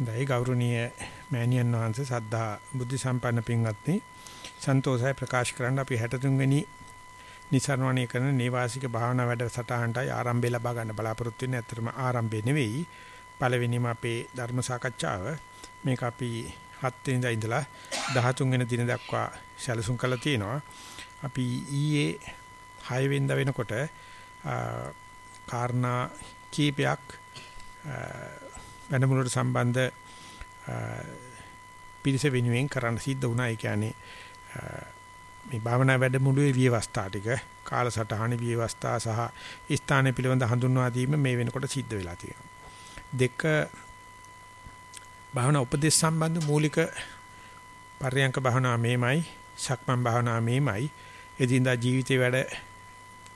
දෛ ගෞරවනීය මෑණියන් වහන්සේ සද්ධා බුද්ධ සම්පන්න පින්වත්නි සන්තෝෂයි ප්‍රකාශ කරන්න අපි 63 වෙනි නිසරණණය කරන නේවාසික භාවනා වැඩසටහනටයි ආරම්භය ලබා ගන්න බලාපොරොත්තු වෙන්නේ. ඇත්තටම ආරම්භය නෙවෙයි. පළවෙනිම අපේ ධර්ම සාකච්ඡාව. මේක අපි 7 වෙනිදා ඉඳලා 13 වෙනි දින දක්වා සැලසුම් කරලා තියෙනවා. අපි ඊයේ 6 වෙනිදා වෙනකොට කාරණා කීපයක් වැඩමුළුවට සම්බන්ධ පිරිස වෙනුවෙන් කරන්න සිද්ධ වුණා. ඒ කියන්නේ මේ භාවනා වැඩමුළුවේ විවස්ථා ටික කාලසටහන විවස්ථා සහ ස්ථාන පිළිබඳ හඳුන්වා දීම මේ වෙනකොට සිද්ධ වෙලා තියෙනවා. දෙක භාවනා උපදේශ සම්බන්ධ මූලික පර්යංක භාවනා මේමයි, සක්මන් භාවනා මේමයි, එදිනදා ජීවිතේ වැඩ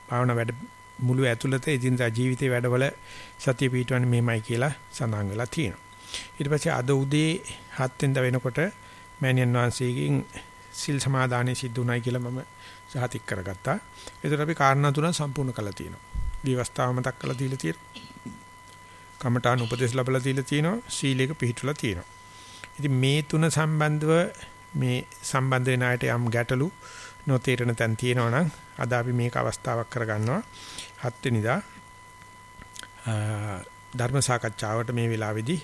භාවනා වැඩ මුළු ඇතුළත එදිනදා ජීවිතේ වැඩවල සතිය පිටවන්නේ මේමයි කියලා සඳහන් වෙලා තියෙනවා. ඊට පස්සේ අද උදේ 7 වෙනිදා වෙනකොට මෑණියන් වහන්සේගෙන් සිල් සමාදානෙ සිද්ධ උනායි කියලා මම සහතික කරගත්තා. ඒතර අපි කාරණා තුන සම්පූර්ණ කළා තියෙනවා. විවස්ථාව මතක් කරලා දීලා තියෙනවා. කමඨාන උපදේශ ලැබලා දීලා තියෙනවා. සීලයක පිළිහිටලා තියෙනවා. ඉතින් මේ තුන සම්බන්ධව මේ සම්බන්ධ වෙන අයට යම් ගැටලු නොතේරෙන තැන් තියෙනවා නම් අද අපි මේක අවස්ථාවක් කරගන්නවා. 7 වෙනිදා ධර්ම සාකච්ඡාවට මේ වෙලාවේදී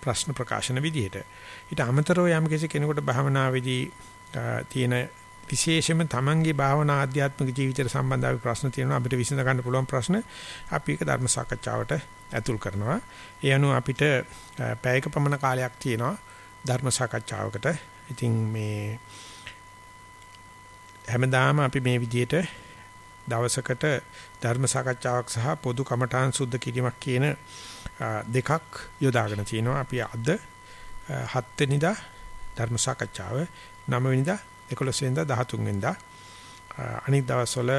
ප්‍රශ්න ප්‍රකාශන විදිහට. ඊට අමතරව යම් කෙනෙකුට භාවනාවේදී තියෙන විශේෂයෙන්ම තමන්ගේ භාවනා ආධ්‍යාත්මික ජීවිතයට සම්බන්ධ අපි ප්‍රශ්න තියෙනවා. අපිට විසඳ ගන්න පුළුවන් ප්‍රශ්න අපි ඒක ධර්ම සාකච්ඡාවට ඇතුල් කරනවා. ඒ අනුව අපිට පැයක පමණ කාලයක් තියෙනවා ධර්ම සාකච්ඡාවකට. ඉතින් මේ හැමදාම අපි මේ විදිහට දවසකට ධර්ම සාකච්ඡාවක් සහ පොදු කමඨාන් සුද්ධ කිරීමක් කියන දෙකක් යොදාගෙන තිනවා. අපි අද 7 වෙනිදා ධර්ම සාකච්ඡාව 9 වෙනිදා 11 වෙනිදා 13 වෙනිදා අනිත් දවස්වල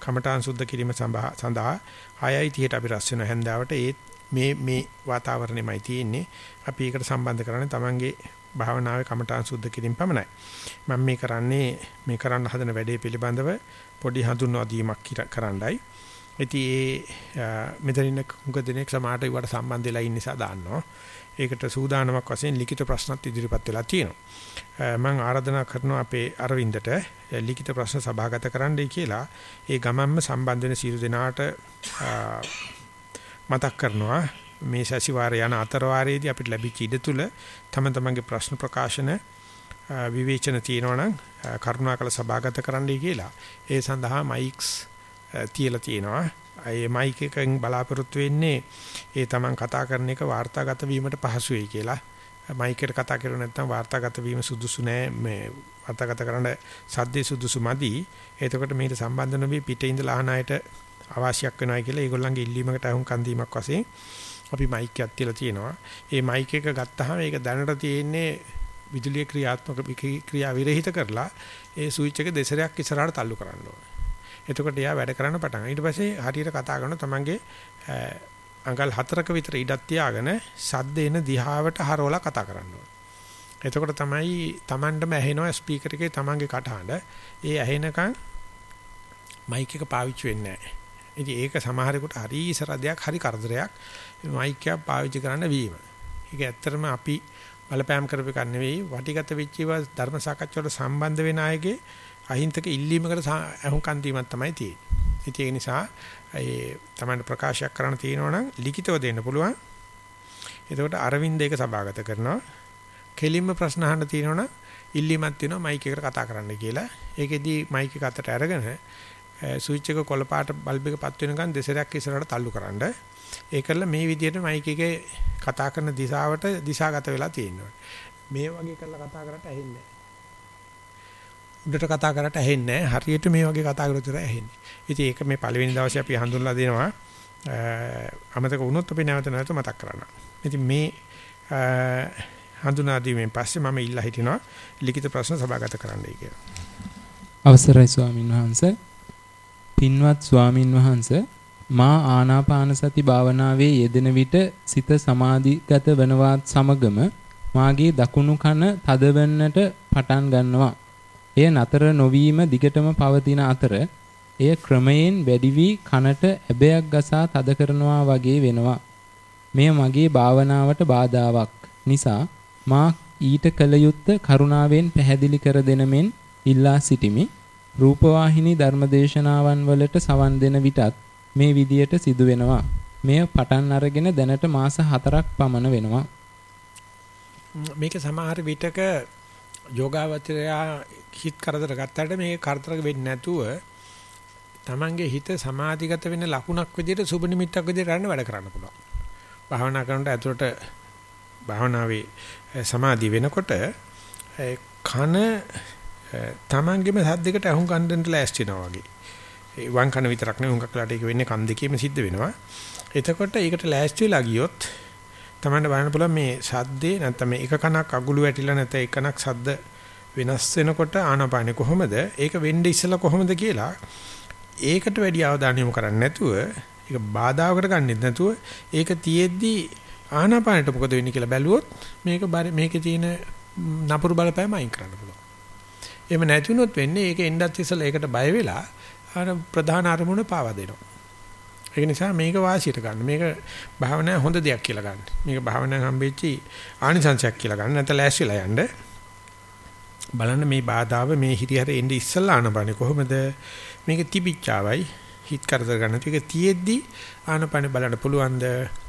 කමඨාන් සුද්ධ කිරීම සඳහා 6:30ට අපි රැස් වෙන හැන්දාවට ඒ මේ මේ වාතාවරණයමයි තියෙන්නේ. අපි ඒකට සම්බන්ධ කරන්නේ Tamange භාවනාවේ කමඨාන් සුද්ධ කිරීම පමණයි. මම මේ කරන්නේ මේ කරන්න හදන වැඩේ පිළිබඳව පොඩි හඳුන්වා දීමක් කරන්නයි. ඉතින් ඒ මෙතනින් උග දිනෙක සමාහට ඒවට සම්බන්ධ වෙලා ඉන්න නිසා දාන්නවා. ඒකට සූදානමක් වශයෙන් ලිඛිත ප්‍රශ්නත් ඉදිරිපත් වෙලා තියෙනවා. මම ආරාධනා කරනවා අපේ අරවින්දට ලිඛිත ප්‍රශ්න සභාගත කරන්නයි කියලා. ඒ ගමන්ම සම්බන්ධ වෙන සියලු දෙනාට මතක් කරනවා මේ සැසිවාරය යන අතර වාරයේදී අපිට ලැබිච්ච ඉඩ තුල තම තමන්ගේ ප්‍රශ්න ප්‍රකාශන විවේචන තියෙනවා නම් කරුණාකර සභාගත කරන්නයි කියලා. ඒ සඳහා මයික්ස් තියලා තියෙනවා. ඒ මයික් එකෙන් බලාපොරොත්තු වෙන්නේ ඒ තමන් කතා කරන එක වාර්තාගත වීමට පහසු වෙයි කියලා. මයික් එකට කතා කරුවේ නැත්නම් වාර්තාගත වීම සුදුසු නෑ මේ වාර්තාගත කරන්න සද්දේ සුදුසු මදි. එතකොට මේකට සම්බන්ධ නොවි පිටේ ඉඳලා අහන අයට අවශ්‍යයක් වෙනවා කියලා ඒගොල්ලන්ගේ ඉල්ලීමකට අහුන් කන්දීමක් වශයෙන් අපි මයික් එකක් තියලා තියෙනවා. ඒ මයික් එක ගත්තාම ඒක දැනට තියෙන්නේ විදුලිය ක්‍රියාත්මක ක්‍රියා විරහිත කරලා ඒ ස්විච් එක දෙසරයක් ඉස්සරහට තල්ලු කරන්න ඕනේ. එතකොට එයා වැඩ කරන්න පටන් ගන්නවා. ඊට පස්සේ හරියට කතා කරන තමන්ගේ අඟල් හතරක විතර ඉඩක් තියාගෙන සද්ද එන දිහාවට හරවලා කතා කරන්න ඕනේ. එතකොට තමයි Tamandම ඇහෙනවා ස්පීකර් එකේ Tamanගේ කටහඬ. ඒ ඇහෙනකන් මයික් එක පාවිච්චි වෙන්නේ නැහැ. ඉතින් ඒක සමහරෙකුට හරි ඉසරදයක් හරි කරදරයක් මයික් එක පාවිච්චි කරන්න වීම. ඒක ඇත්තටම අපි බලපෑම් කරපු එකක් නෙවෙයි වටිගත වෙච්ච ඒවා ධර්ම සාකච්ඡාවට සම්බන්ධ වෙන අයගේ අහිංසක ඉල්ලීමකට අහුම්කන් දීමක් තමයි තියෙන්නේ. ඉතින් ඒ නිසා ඒ තමයි ප්‍රකාශයක් කරන්න තියෙනවා නම් ලිඛිතව දෙන්න පුළුවන්. එතකොට අරවින්ද ඒක සභාගත කරනවා. කෙලින්ම ප්‍රශ්න අහන්න තියෙනවා නම් ඉල්ලීමක් තියෙනවා මයික් එකට කතා කරන්න කියලා. ඒකෙදී මයික් එක අතට අරගෙන ස්විච් එක කොළ පාට බල්බ් එක පත් වෙනකන් දෙසරයක් ඉස්සරහට තල්ලු කරන්න. ඒකල මේ විදිහට මයික් එකේ කතා කරන දිශාවට දිශාගත වෙලා තියෙනවා. මේ වගේ කරලා කතා කරලා ඇහෙන්නේ උඩට කතා කරලා ඇහෙන්නේ හරියට මේ වගේ කතා කරලා විතර ඇහෙන්නේ. ඉතින් ඒක මේ පළවෙනි දවසේ අපි හඳුන්ලා දෙනවා. අමතක වුණොත් අපි නැවත නැවත මතක් කරනවා. ඉතින් මේ හඳුනා දීමෙන් පස්සේ මම ඉල්ලා හිටිනවා ලිඛිත ප්‍රශ්න සභාගත කරන්නයි කියලා. අවසරයි ස්වාමින් වහන්සේ. පින්වත් ස්වාමින් වහන්සේ මා ආනාපාන සති භාවනාවේ යෙදෙන විට සිත සමාධිගත වනවත් සමගම මාගේ දකුණු කන තදවන්නට පටන් ගන්නවා. එය නතර නොවීම දිගටම පවතින අතර එය ක්‍රමයෙන් වැඩි වී කනට ඇබයක් ගසා තද කරනවා වගේ වෙනවා. මෙය මගේ භාවනාවට බාධාවක් නිසා මා ඊට කල යුත්ත කරුණාවෙන් පැහැදිලි කර දෙන මෙන් ඉල්ලා සිටිමි. රූපවාහිනී ධර්මදේශනාවන් වලට සවන් දෙන විටත් මේ විදියට සිදු වෙනවා. මෙය පටන් අරගෙන දැනට මාස 4ක් පමණ වෙනවා. මේක සමහර විටක යෝගාවචරයා හිත කරදර ගත්තට මේක කරදර වෙන්නේ නැතුව Tamange හිත සමාධිගත වෙන ලකුණක් විදිහට සුබ නිමිත්තක් විදිහට ගන්න වැඩ කරන්න පුළුවන්. භාවනා කරනකොට ඇතුළට භාවනාවේ සමාධිය වෙනකොට කන Tamangeම සද්දයකට අහුන් ගන්නට ලෑස්ති වෙනවා වගේ. ඒ වම් කන විතරක් නෙවෙයි උංගක් වෙලාට ඒක වෙන්නේ කන් දෙකේම සිද්ධ වෙනවා. එතකොට ඒකට ලෑස්ති වෙලා ගියොත් තමන්න බලන්න පුළුවන් මේ සද්දේ නැත්නම් මේ එක කනක් අගුළු වැටිලා නැත්නම් එක කනක් සද්ද වෙනස් වෙනකොට ආනාපානෙ කොහොමද ඒක වෙන්නේ ඉස්සලා කොහොමද කියලා ඒකට වැඩි අවධානය යොමු කරන්නේ නැතුව ඒක බාධාවකට ගන්නෙත් නැතුව ඒක තියෙද්දි ආනාපානෙට මොකද වෙන්නේ කියලා බැලුවොත් මේක මේකේ තියෙන නපුරු බලපෑම අයින් කරන්න පුළුවන්. එහෙම නැති වුණොත් වෙන්නේ ඒක එන්නත් ඉස්සලා ඒකට බය වෙලා අර ප්‍රධාන අරමුණ පාවා දෙනවා. ඒක නිසා මේක වාසියට ගන්න. මේක භාවනාවේ හොඳ දෙයක් කියලා ගන්න. මේක භාවනාවෙන් හම්බෙච්චි ආනිසංශයක් කියලා ගන්න. නැත්නම් ලෑස්තිලා යන්න. බලන්න මේ බාධාව මේ හිරියර එන්නේ ඉස්සල්ලා ආනපනේ කොහොමද? මේක තිබිච්චාවයි හිත කරදර ගන්න. ඒක තියෙද්දි ආනපනේ බලන්න පුළුවන්ද?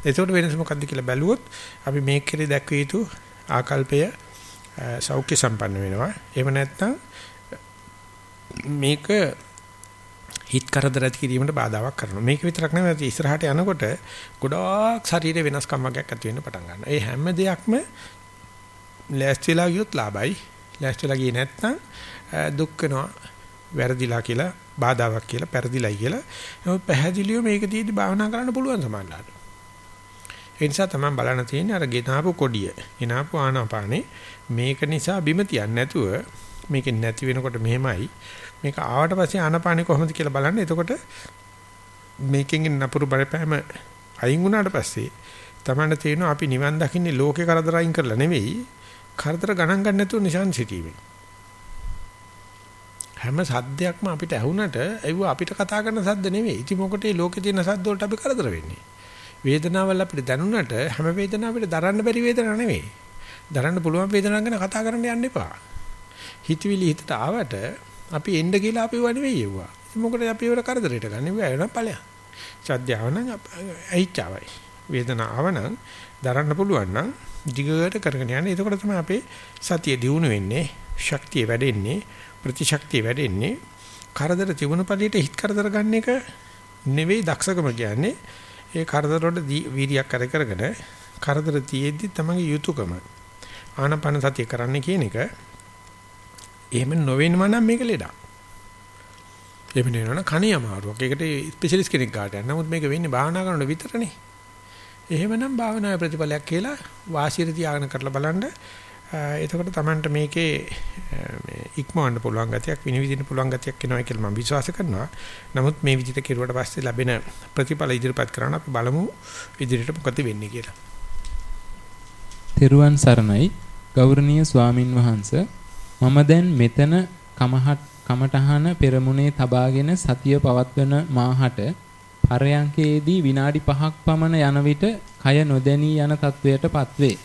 එතකොට වෙනස මොකද්ද කියලා බැලුවොත් අපි මේක කෙරේ දැක්විය යුතු ආකල්පය සෞඛ්‍ය සම්පන්න වෙනවා. එහෙම නැත්නම් මේක හිත කරදර ඇති කිරීමට බාධාවක් කරනවා. මේක විතරක් නෙවෙයි ඉස්සරහට යනකොට ගොඩාක් ශරීර වෙනස්කම් වර්ගයක් ඇති වෙන්න පටන් ගන්නවා. ඒ හැම දෙයක්ම ලෑස්තිලා ගියොත් ලාභයි. ලෑස්තිලා ගියේ නැත්නම් දුක් වෙනවා. වැරදිලා කියලා බාධාවක් කියලා පෙරදිලයි කියලා. නමුත් පැහැදිලිව මේක තීදි භාවනා කරන්න පුළුවන් සමානලාට. ඒ නිසා තමයි බලන්න තියෙන්නේ අර ගෙනාපු කොඩිය. ගෙනාපු ආනාපානේ මේක නිසා බිම තියන්නේ නැතුව මේක නැති වෙනකොට මෙහෙමයි මේක ආවට පස්සේ ආනපානෙ කොහොමද කියලා බලන්න. එතකොට මේකෙන් නපුරු බලපෑම අයින් වුණාට පස්සේ තමන්න තේරෙනවා අපි නිවන් දකින්නේ ලෝකේ කරදර අයින් කරලා නෙවෙයි කරදර ගණන් ගන්න නැතුව නිසන් සිටීමේ. හැම සද්දයක්ම අපිට ඇහුනට ඒව අපිට කතා කරන සද්ද නෙවෙයි. ඉතින් මොකටේ ලෝකේ තියෙන සද්ද වලට අපි කරදර වෙන්නේ? වේදනාවල් අපිට දැනුණට හැම වේදනාවකට දරන්න බැරි වේදනාවක් නෙවෙයි. දරන්න පුළුවන් වේදනාවක් ගැන කතා කරන්න යන්න එපා. හිතවිලි හිතට ආවට අපි එන්න කියලා අපි ව නෙවෙයි යුවා. මොකද අපි ඒවට කරදරයට ගන්න ඉව වෙන ඵලයක්. සද්දාව නම් ඇහිච්චවයි. වේදනාව නම් දරන්න පුළුවන් නම් දිගට කරගෙන යන්න. එතකොට තමයි අපේ සතිය දියුණු වෙන්නේ, ශක්තිය වැඩෙන්නේ, ප්‍රතිශක්තිය වැඩෙන්නේ. කරදර තිබුණ පළියට හිත කරදර ගන්න එක නෙවෙයි දක්ෂකම කියන්නේ. ඒ කරදර වල වීර්යයක් කර කරගෙන කරදර තියෙද්දි තමයි යුතුයකම. ආනපන සතිය කරන්න කියන එක එහෙම නොවෙනව නම් මේක ලෙඩක්. එහෙම නෙවෙනවනම් කණේ අමාරුවක්. ඒකට ස්පෙෂලිස්ට් කෙනෙක් ගාට යන්න. නමුත් මේක වෙන්නේ භාවනා කරනකොට විතරනේ. එහෙමනම් භාවනාවේ ප්‍රතිඵලයක් කියලා වාසියට තියාගෙන කරලා බලන්න. එතකොට Tamanට මේකේ මේ ඉක්මවන්න පුළුවන් ගතියක් විනිවිදින්න පුළුවන් ගතියක් එනවා කියලා මම විශ්වාස කරනවා. නමුත් මේ විදිහට කෙරුවට පස්සේ ලැබෙන ප්‍රතිඵල ඉදිරිපත් කරන්න අපි බලමු ඉදිරියට මොකද වෙන්නේ කියලා. තෙරුවන් සරණයි ගෞරවනීය ස්වාමින් වහන්සේ මම දැන් මෙතන කමහත් කමටහන පෙරමුණේ තබාගෙන සතිය පවත්වන මාහට පරයන්කේදී විනාඩි 5ක් පමණ යන විට කය නොදැනී යන තත්වයටපත් වේ.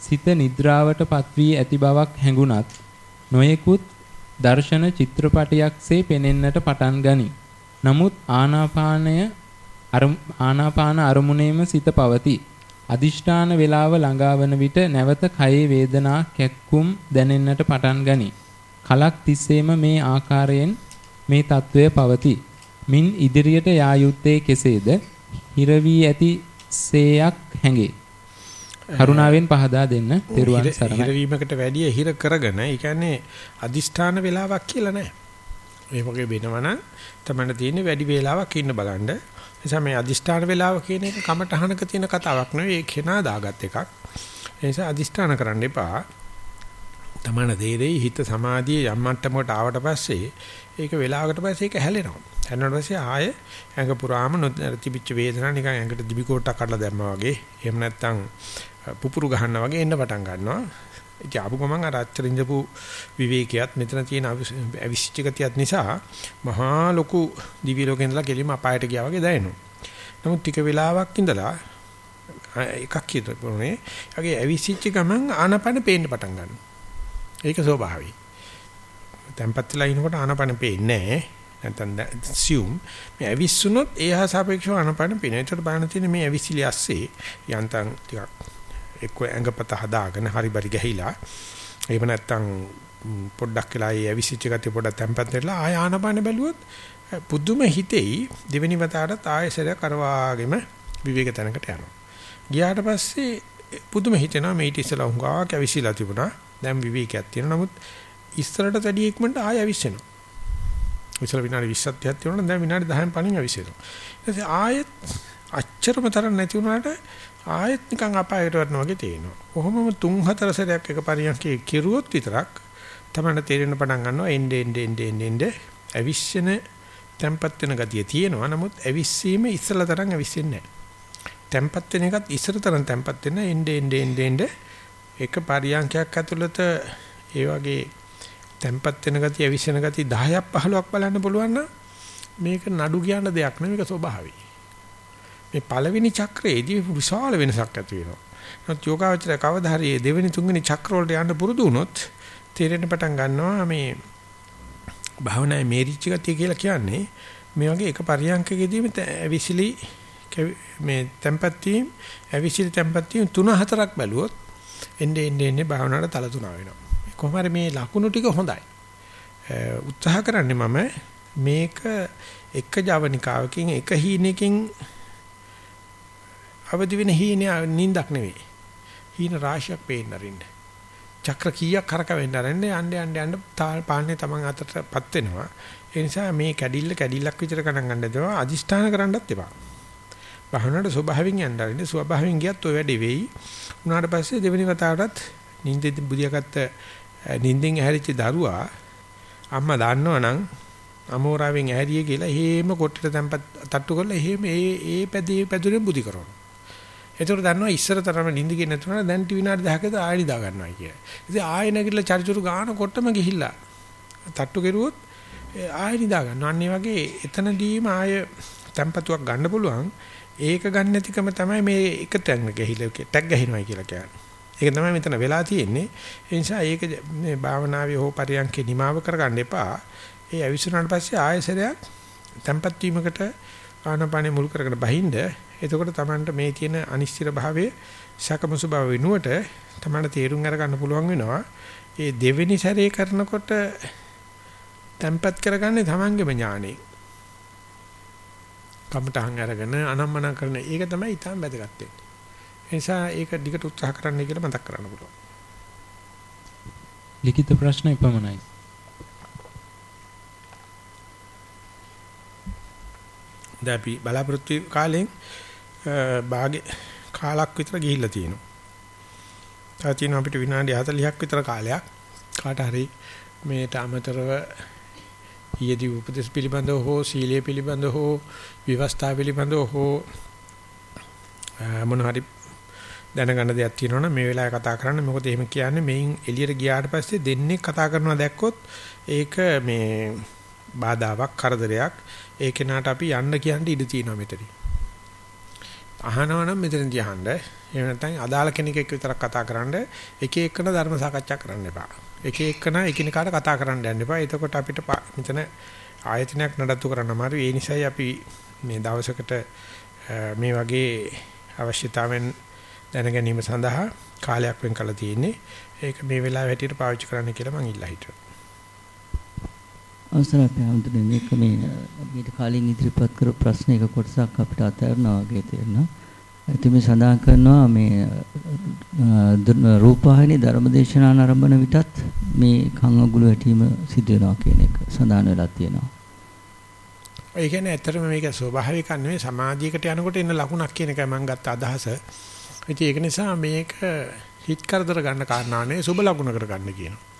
සිත නිද්‍රාවටපත් වී ඇති බවක් හැඟුණත් නොයෙකුත් දර්ශන චිත්‍රපටයක්සේ පෙනෙන්නට පටන් ගනී. නමුත් ආනාපානය ආනාපාන අරමුණේම සිත පවතී. අදිෂ්ඨාන වේලාව ළඟාවන විට නැවත කයේ වේදනා කැක්කුම් දැනෙන්නට පටන් ගනී. කලක් තිස්සේම මේ ආකාරයෙන් මේ తත්වය පවතී. මින් ඉදිරියට යා යුත්තේ කෙසේද? හිර වී ඇති සේයක් හැඟේ. කරුණාවෙන් පහදා දෙන්න. තෙරුවන් සරණයි. හිර වීමකට වැඩිය හිර කරගෙන, ඒ කියන්නේ අදිෂ්ඨාන වේලාවක් කියලා නෑ. මේ වගේ වෙනවනම් තමයි තියෙන්නේ වැඩි වේලාවක් ඉන්න බලන්න. නිසා මේ අදිෂ්ඨාන වේලාව කියන එක කමටහනක තියෙන කතාවක් නෙවෙයි ඒ කෙනා දාගත් එකක්. ඒ නිසා අදිෂ්ඨාන කරන්න එපා. තමන දෙරේ හිත සමාධිය යම් මට්ටමකට ආවට පස්සේ ඒක වෙලාවකට පස්සේ ඒක හැලෙනවා. හැලෙනකොට පස්සේ ආයේ ඇඟ පුරාම තිබිච්ච වේදනාව නිකන් ඇඟට දිබි කොටක් කඩලා දැම්මා වගේ. එහෙම නැත්නම් පුපුරු ගහනවා වගේ එන්න පටන් ගන්නවා. ඉතින් ආපු ගමන් අර අච්චර ඉඳපු විවේකයක් මෙතන තියෙන අවිසිච්ච ගතියත් නිසා මහා ලොකු දිවි ලෝකේ ඉඳලා කෙලිම අපායට ගියා වගේ දැනෙනවා. නමුත් ටික වෙලාවක් ඉඳලා එකක් කියතෝනේ. යගේ අවිසිච්ච ගමන් ආනපන පේන්න පටන් ගන්නවා. ඒක ස්වභාවයි. tempat වෙලා ඉනකොට ආනපන පේන්නේ නැහැ. නැත්නම් assume මේ ඇවිස්සුනොත් එහා සාපේක්ෂව ආනපන පේනවා. ඒකට බලන්න තියෙන මේ ඇවිසිලි ඇස්සේ යන්තම් ටිකක් එක්ක ඇඟපත හදාගෙන හරි බරි ගහිලා එහෙම නැත්නම් පොඩ්ඩක් වෙලා ඒ ඇවිසිච්ච ගතිය පොඩ්ඩක් තැම්පත් වෙලා ආය ආනපාන බැලුවොත් පුදුම හිතෙයි දෙවෙනි වතාවටත් ආයසර කරවාගෙම විවේක තැනකට යනවා. ගියාට පස්සේ පුදුම හිතෙනවා මේ ඊට ඉස්සලා හුඟා කැවිසිලා තිබුණා. දැන් විවේකයක් තියෙනවා. නමුත් ඉස්සරට වැඩි ඉක්මනට ආය ඇවිස්සෙනවා. ඉස්සර විනාඩි 20ක් 30ක් තියෙනවා දැන් විනාඩි 10න් පණින් ඇවිස්සෙනවා. ඊට පස්සේ ආයෙත් අච්චරම තරම් නැති වුණාට ආයෙත් නිකන් අපායට වටනවා වගේ තේනවා. කොහොමම තුන් හතර සැරයක් එක පරියන්කේ කිරුවොත් විතරක් තමයි තේරෙන්න පටන් ගන්නවා එnde ende ende ende ඇවිස්සෙන tempat වෙන ගතිය තියෙනවා. නමුත් ඇවිස්සීම ඉස්සලා තරම් ඇවිස්සෙන්නේ නැහැ. tempat වෙන එකත් ඉස්සර තරම් tempat වෙන එnde ende ende ende එක පරියන්කයක් ඇතුළත ඒ වගේ tempat වෙන ගතිය ඇවිස්සෙන ගතිය 10ක් 15ක් බලන්න පුළුවන් නම් මේක නඩු කියන දෙයක් නෙවෙයි මේක ස්වභාවයි. මේ පළවෙනි චක්‍රයේදී විශාල වෙනසක් ඇති වෙනවා. නමුත් යෝගාවචරය කවදා හරි දෙවෙනි තුන්වෙනි චක්‍ර වලට යන්න පුරුදු වුණොත් තේරෙන්න පටන් ගන්නවා මේ භාවනායේ මේරිච්ච ගතිය කියලා කියන්නේ මේ වගේ එක පරියන්කකදී විසිලි මේ tempat team අවිසිලි tempat team තුන හතරක් බැලුවොත් එන්නේ එන්නේ එන්නේ භාවනාවට තල තුනා වෙනවා. කොහොම හරි මේ ලකුණු ටික හොඳයි. උත්සාහ කරන්නේ මම මේක එක ජවනිකාවකින් එක හීනකින් අවදි වෙන හීනේ නින්දක් නෙවෙයි. හීන රාශියක් පේන්න අරින්න. චක්‍ර කීයක් කරකවෙන්න අරින්න යන්න යන්න යන්න පාන්නේ Taman අතටපත් වෙනවා. ඒ නිසා මේ කැඩිල්ල කැඩිල්ලක් විතර ගණන් ගන්න දෙනවා අදිෂ්ඨාන කරන්නත් එපා. භවනට ස්වභාවයෙන් යන්න අරින්න ස්වභාවයෙන් ගියත් ඔය වැඩේ වෙයි. උනාට පස්සේ දෙවෙනි වතාවටත් නින්දෙදි බුදියාගත්ත නින්දෙන් ඇහැරිච්ච දරුවා අම්මා දන්නවනම් අමෝරාවෙන් ඇහැරියේ කියලා එහෙම කොට්ටට තැම්පත් තට්ටු කරලා එහෙම ඒ ඒ පැදී පැදුරෙන් බුදි කරනවා. ඒතර දන්නවා ඉස්සර තරම නිින්ද ගියේ නැතුණා දැන් ටි විනාඩි 10කද ආයෙ නිදා ගන්නවා කිය. ඉතින් ආයෙ නැගිටලා චරිචුරු ගාන කොටම ගිහිල්ලා තට්ටු කෙරුවොත් ආයෙ නිදා ගන්නවා. අන්න වගේ එතනදීම ආයෙ tempatuක් ගන්න පුළුවන්. ඒක ගන්න නැතිකම තමයි මේ එක තැන් ගහිලා ටැග් ගහිනවයි කියලා කියන්නේ. ඒක තමයි මෙතන වෙලා තියෙන්නේ. ඒ නිසා ඒක මේ භාවනාවේ හෝ පරියන්කේ නිමාව කරගන්න එපා. ඒ අවිසුනාට පස්සේ ආයෙසරයක් tempat වීමකට ආනපානෙ මුල් කරගෙන බහින්ද එතකොට Tamanට මේ තියෙන අනිශ්චිත භාවයේ සකමසු බව වෙනුවට Tamanට තේරුම් අරගන්න පුළුවන් වෙනවා. ඒ දෙවෙනි සැරේ කරනකොට tempat කරගන්නේ Tamanගේම ඥානෙ. කමටහන් අරගෙන අනම්මන කරන ඒක තමයි ඊටම වැදගත් වෙන්නේ. ඒ නිසා ඒක දිගට උත්සාහ කරන්න කියලා මතක් කරන්න පුළුවන්. ලිඛිත ප්‍රශ්න එපමණයි. දැන් අපි බලාපොරොත්තු කාලෙන් භාගෙ කාලක් විතර ගිහිල්ලා තියෙනවා. තව තියෙනවා අපිට විනාඩි 40ක් විතර කාලයක් කාට හරි මේට අමතරව ඊයේදී උපදේශ පිළිබඳව හෝ සීලය පිළිබඳව හෝ විවස්ථා පිළිබඳව හෝ මොන හරි දැනගන්න දෙයක් තියෙනවනම් මේ වෙලාවේ කතා කරන්න මොකද එහෙම කියන්නේ මේන් එළියට ගියාට පස්සේ දෙන්නේ කතා කරනවා දැක්කොත් ඒක මේ බාධාවක් කරදරයක් ඒ කෙනාට අපි යන්න කියන්න ඉඩ තියෙනවා මෙතන. අහනවනම් මෙතනදී අහන්න. එහෙම නැත්නම් අදාළ කෙනෙක් එක්ක විතරක් කතා කරන්න එක එකන ධර්ම සාකච්ඡා කරන්න එපා. එක එකන එකිනෙකාට කතා කරන්න යන්න එපා. එතකොට අපිට මෙතන ආයතනයක් නඩත්තු කරන්න අමාරු. ඒ නිසායි අපි මේ දවසකට මේ වගේ අවශ්‍යතාවෙන් දැන ගැනීම සඳහා කාලයක් වෙන් කළා තියෙන්නේ. ඒක මේ වෙලාව හැටියට පාවිච්චි කරන්න කියලා මම ඉල්ලා හිටියා. අවසරයි පැහැදිලි මේක මේ මීට කලින් ඉදිරිපත් කරපු ප්‍රශ්නයක කොටසක් අපිට අතහැරනවා වගේ තේරෙනවා. ඉතින් මේ සඳහන් කරනවා මේ රූපවාහිනී ධර්මදේශනා ආරම්භන විටත් මේ කන් අගුල වැටීම සිදු වෙනවා කියන එක සඳහන් වෙලා තියෙනවා. ඒ කියන්නේ ඇත්තටම මේක ස්වභාවික නෙවෙයි සමාජයකට යනකොට එන ලකුණක් කියන එකයි මම ගත්ත අදහස. ඉතින් ඒක නිසා මේක හිත කරදර ගන්න කාරණා නෙවෙයි සුබ ලකුණකට ගන්න කියනවා.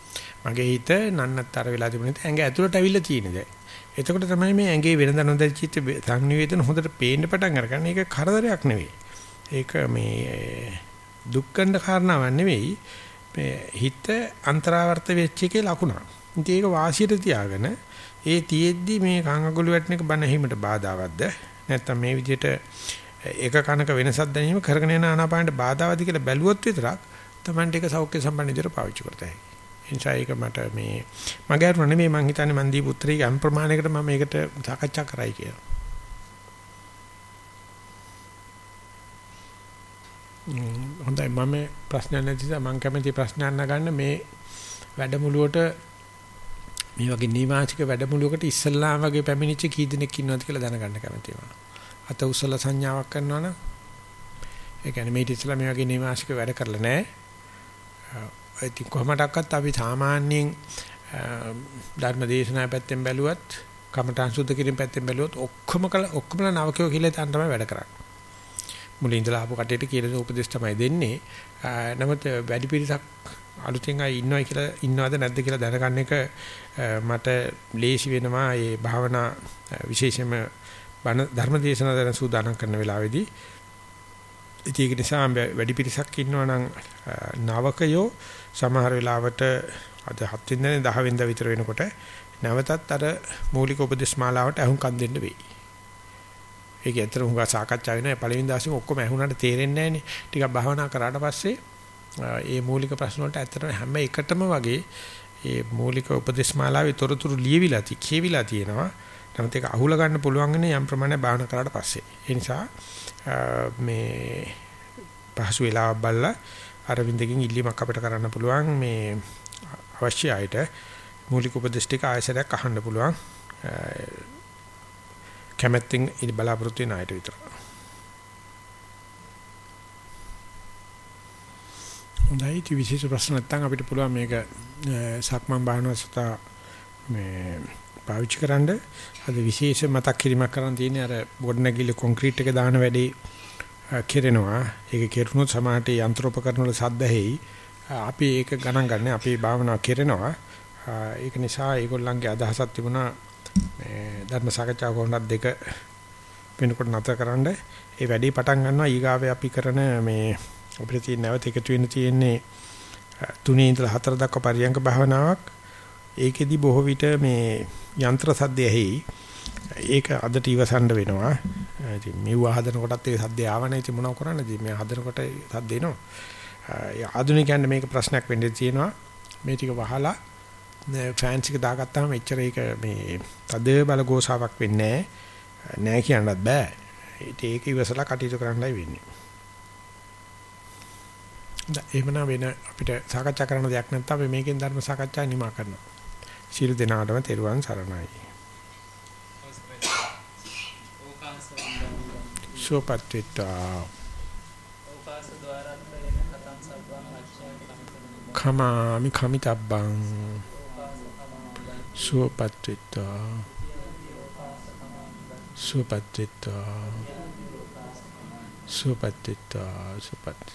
මගේ හිත නන්නත්තර වෙලා තිබුණේ ඇඟ ඇතුළට ඇවිල්ලා තියෙන දැන්. එතකොට තමයි මේ ඇඟේ වෙනද නොදැච්චිච්ච සංනිවේදන හොඳට පේන්න පටන් අරගන්න. ඒක කරදරයක් නෙවෙයි. ඒක මේ දුක්ඛණ්ඩ කාරණාවක් නෙවෙයි. මේ හිත අන්තරාවර්ත වෙච්ච එකේ ලකුණක්. ඉතින් ඒක වාසියට තියාගෙන ඒ තියෙද්දි මේ කංගගුළු වැටෙන එක බණ හිමට බාධාවත්ද නැත්නම් මේ විදිහට එක කනක වෙනසක් දැනීම කරගෙන යන ආනාපානට බාධාවද කියලා බැලුවොත් විතරක් Tamante එක සෞඛ්‍ය සම්පන්න විදිහට පාවිච්චි කරත හැකියි. එනිසා ඒක මට මේ මගේ අරුණ නෙමෙයි මං හිතන්නේ මන් දීපු උත්තරේ යම් ප්‍රමාණයකට මම මේකට සාකච්ඡා කරයි කියලා. හොඳයි මම ප්‍රශ්න නැති නිසා මම කැමති ප්‍රශ්න අහන්න මේ වැඩමුළුවට මේ වගේ නිවාසික වැඩමුළුවකට ඉස්සල්ලාම වගේ පැමිණිච්ච කී දෙනෙක් ඉන්නවද කියලා දැනගන්න කැමතියි මම. අත උසල සංඥාවක් කරනවා නම් ඒ කියන්නේ මේ ඉස්සල්ලා මේ වගේ නිවාසික වැඩ කරලා නැහැ. ඉතින් කොහොමඩක්වත් අපි සාමාන්‍යයෙන් ධර්ම දේශනා පැත්තෙන් බැලුවත් කමඨං සුද්ධ කිරීම පැත්තෙන් බැලුවොත් ඔක්කොම කල ඔක්කොම නවකයෝ කියලා තන් තමයි වැඩ කරන්නේ. මුලින් ඉඳලා ආපු කටේට කියලා උපදේශ තමයි දෙන්නේ. නමුත් වැඩි පිරිසක් අලුතෙන් අය ඉන්නවයි කියලා ඉන්නවද නැද්ද කියලා දැනගන්න එක මට ලේසි වෙනවා. මේ භාවනා විශේෂයෙන්ම ධර්ම දේශනා දරන සූදානම් කරන වෙලාවේදී ඒක නිසා වැඩි පිරිසක් ඉන්නවා නම් නවකයෝ සමහර වෙලාවට අද 7 වෙනිදා 10 වෙනිදා විතර වෙනකොට නැවතත් අර මූලික උපදේශ මාලාවට අහුම්කම් දෙන්න වෙයි. ඒක ඇත්තට හුඟා සාකච්ඡා වෙනවා. පළවෙනි දවසේ ඔක්කොම ඇහුණාට තේරෙන්නේ නැහැ නේ. ටිකක් භාවනා කරාට පස්සේ ඒ මූලික ප්‍රශ්න වලට ඇත්තටම හැම එකටම වගේ ඒ මූලික උපදේශ මාලාවේ තොරතුරු ලියවිලා ති කියවිලා තියෙනවා. නමුත් ඒක අහුල ගන්න පුළුවන් වෙන්නේ යම් ප්‍රමාණයක් භාවනා කරාට පස්සේ. ඒ නිසා මේ පහසු වෙලාවක් බලලා අරවින්දකින් ඉල්ලීමක් අපිට කරන්න පුළුවන් මේ අවශ්‍ය අයට මූලික උපදේශ ටික ආයසරයක් අහන්න පුළුවන්. කැමැත්තෙන් ඉනි බලාපොරොත්තු වෙන අයට විතර. හොඳයි ඉති විශේෂ ප්‍රශ්න නැත්නම් අපිට පුළුවන් මේක සක්මන් භාවනාව සත මේ පාවිච්චි කරන්න අද විශේෂ මතක් කිරීමක් කරන් තියෙන්නේ අර ගොඩනැගිලි කොන්ක්‍රීට් එක දාන වැඩේ කෙරෙනවා. ඒක කෙරුණොත් සමාහට යන්ත්‍රෝපකරණ වල සද්ද ඇහි. අපි ඒක ගණන් ගන්න අපේ භාවනාව කෙරෙනවා. ඒක නිසා ඒගොල්ලන්ගේ අදහසක් තිබුණා මේ ධර්ම සාකච්ඡා කොහොමද දෙක වෙනකොට නැතරකරනද ඒ වැඩේ පටන් ගන්නවා ඊගාවේ අපි කරන මේ අපිට තියෙන නැවත එකතු වෙන්න තියෙන්නේ තුනේ ඉඳලා හතර දක්වා පරියංග භාවනාවක් ඒකෙදි බොහෝ විට මේ යන්ත්‍ර සද්දය ඇහි ඒක අදට ඉවසන්න වෙනවා. ඉතින් මෙව හදන කොටත් ඒ සද්දය ආවනේ ඉතින් මොනව කරන්නද මේ හදනකොට සද්ද එනවා. ආධුනිකයන්ට මේක ප්‍රශ්නයක් වෙන්න තියෙනවා. මේ ටික වහලා ෆෑන්ස් එක දාගත්තාම එච්චර ඒක මේ තද බල ගෝසාවක් වෙන්නේ නැහැ. නෑ කියන්නත් බෑ. ඒක ඉවසලා කටයුතු කරන්නයි වෙන්නේ. දැන් එහෙමනම් වෙන අපිට සාකච්ඡා කරන්න දෙයක් නැත්නම් අපි මේකෙන් ධර්ම සාකච්ඡා නිමා කරනවා. සියලු දෙනාටම තෙරුවන් සරණයි. සුවපත්විතා කමාමි කමිතබ්බං. සුවපත්විතා සුවපත්විතා සුවපත්විතා සුවපත්